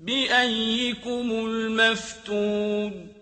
بأيكم الْمَفْتُونُ